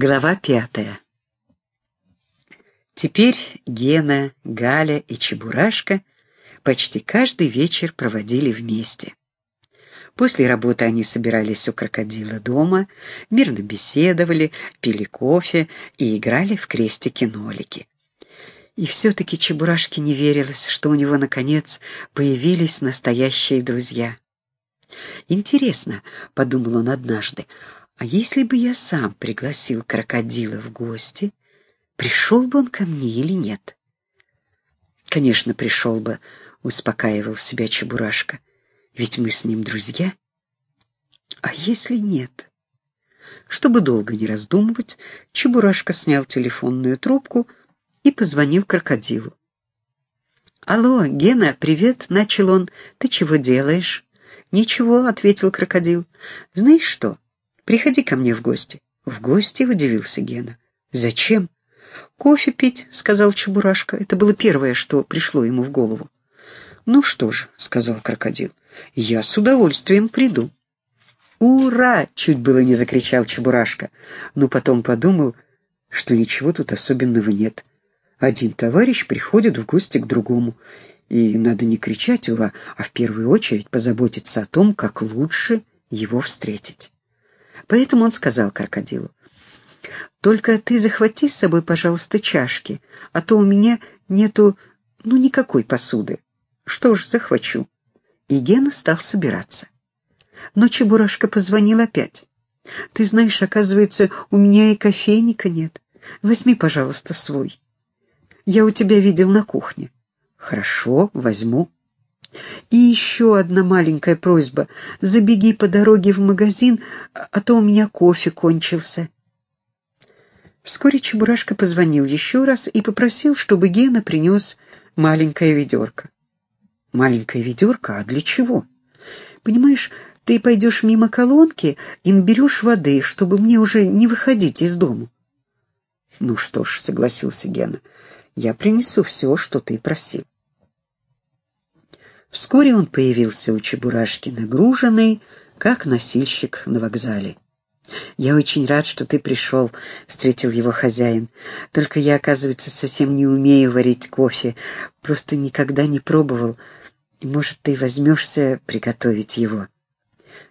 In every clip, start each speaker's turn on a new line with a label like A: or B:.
A: Глава пятая. Теперь Гена, Галя и Чебурашка почти каждый вечер проводили вместе. После работы они собирались у крокодила дома, мирно беседовали, пили кофе и играли в крестики-нолики. И все-таки Чебурашке не верилось, что у него, наконец, появились настоящие друзья. «Интересно», — подумал он однажды, — а если бы я сам пригласил крокодила в гости, пришел бы он ко мне или нет? Конечно, пришел бы, успокаивал себя Чебурашка. Ведь мы с ним друзья. А если нет? Чтобы долго не раздумывать, Чебурашка снял телефонную трубку и позвонил крокодилу. «Алло, Гена, привет!» — начал он. «Ты чего делаешь?» «Ничего», — ответил крокодил. «Знаешь что? Приходи ко мне в гости». «В гости?» — удивился Гена. «Зачем?» «Кофе пить», — сказал Чебурашка. Это было первое, что пришло ему в голову. «Ну что же», — сказал крокодил, — «я с удовольствием приду». «Ура!» — чуть было не закричал Чебурашка, но потом подумал, что ничего тут особенного нет. Один товарищ приходит в гости к другому, и надо не кричать «Ура!», а в первую очередь позаботиться о том, как лучше его встретить. Поэтому он сказал крокодилу, «Только ты захвати с собой, пожалуйста, чашки, а то у меня нету, ну, никакой посуды. Что ж, захвачу». И Гена стал собираться. Но Чебурашка позвонил опять. «Ты знаешь, оказывается, у меня и кофейника нет. Возьми, пожалуйста, свой. Я у тебя видел на кухне». «Хорошо, возьму». И еще одна маленькая просьба. Забеги по дороге в магазин, а то у меня кофе кончился. Вскоре Чебурашка позвонил еще раз и попросил, чтобы Гена принес маленькое ведерко. Маленькое ведерко? А для чего? Понимаешь, ты пойдешь мимо колонки и наберешь воды, чтобы мне уже не выходить из дому. Ну что ж, согласился Гена, я принесу все, что ты просил. Вскоре он появился у Чебурашки нагруженный, как носильщик на вокзале. «Я очень рад, что ты пришел», — встретил его хозяин. «Только я, оказывается, совсем не умею варить кофе, просто никогда не пробовал. Может, ты возьмешься приготовить его?»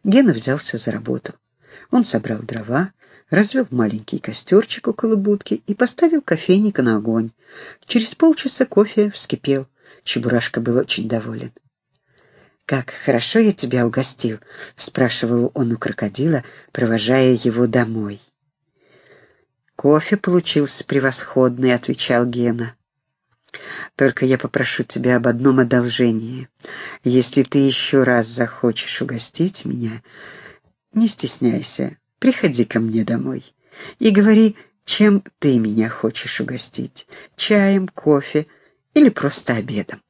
A: Гена взялся за работу. Он собрал дрова, развел маленький костерчик около будки и поставил кофейник на огонь. Через полчаса кофе вскипел. Чебурашка был очень доволен. «Как хорошо я тебя угостил», — спрашивал он у крокодила, провожая его домой. «Кофе получился превосходный», — отвечал Гена. «Только я попрошу тебя об одном одолжении. Если ты еще раз захочешь угостить меня, не стесняйся, приходи ко мне домой и говори, чем ты меня хочешь угостить — чаем, кофе или просто обедом.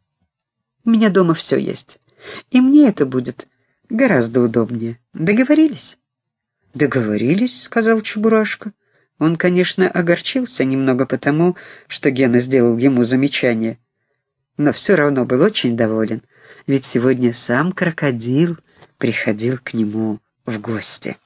A: У меня дома все есть». И мне это будет гораздо удобнее. Договорились? Договорились, сказал Чебурашка. Он, конечно, огорчился немного потому, что Гена сделал ему замечание, но все равно был очень доволен, ведь сегодня сам крокодил приходил к нему в гости.